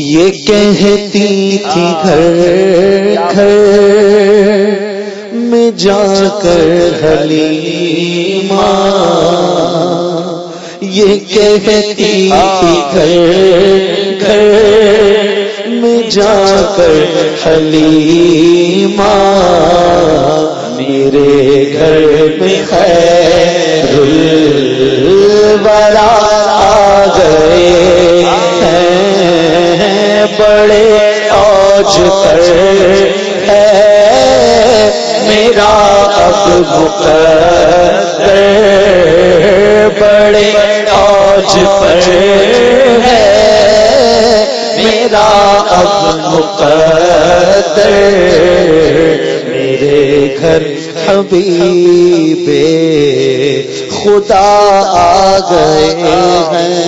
یہ کہتی تھی گھر گھر میں جا کر حلیمہ۔ یہ کہتی تھی گھر گھر میں جا کر حلیمہ۔ میرے گھر میں خیر الورا۔ بڑے اوج پر ہے۔ میرا اب مقدر بڑے اوج پر ہے۔ میرا اب مقدر میرے گھر حبیب خدا آ گئے ہیں۔